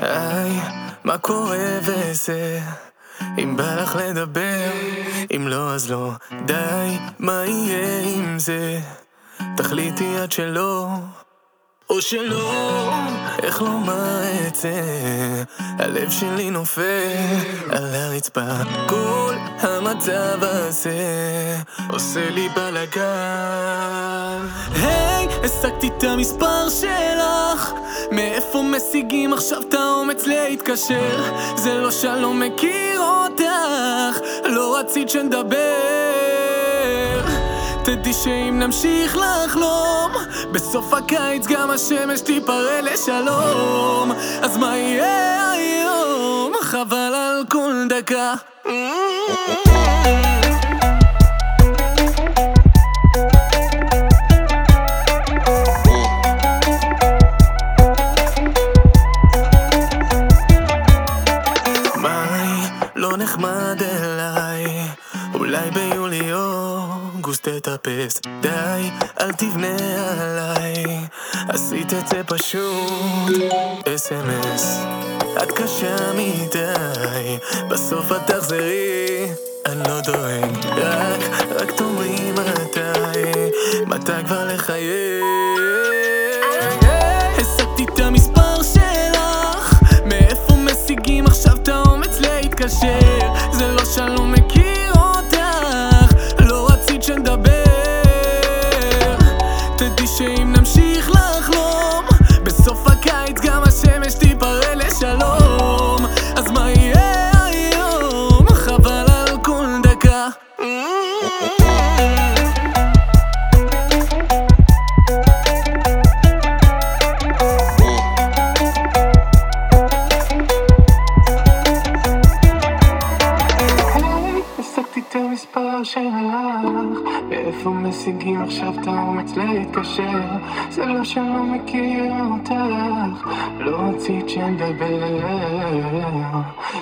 היי, מה קורה וזה? אם בא לך לדבר, אם לא אז לא. די, מה יהיה עם זה? תחליטי עד שלא, או שלא. איך לומר את זה? הלב שלי נופל על הרצפה. כל המצב הזה עושה לי בלאגן. Hey! השגתי את המספר שלך, מאיפה משיגים עכשיו את האומץ להתקשר? זה לא שלא מכיר אותך, לא רצית שנדבר. תדעי שאם נמשיך לחלום בסוף הקיץ גם השמש תיפרא לשלום אז מה יהיה היום? חבל על כל דקה נחמד אליי. אולי ביולי או אוגוסט תטפס. די, אל תבנה עליי. עשית את זה פשוט. אס.אם.אס את קשה מדי. בסוף את תחזרי. אני לא דואג. רק, רק תאמרי מתי. מתי כבר לחייך האומץ המספר שלך? מאיפה משיגים עכשיו את האומץ להתקשר? זה לא שאני לא מכיר אותך. לא רצית שנדבר.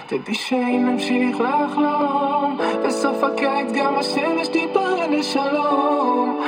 תדעי שאם נמשיך לחלום בסוף הקיץ גם השמש תיפרד לשלום